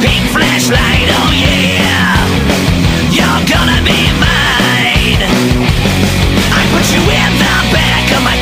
pink flashlight, oh yeah. You're gonna be mine. I put you in the back of my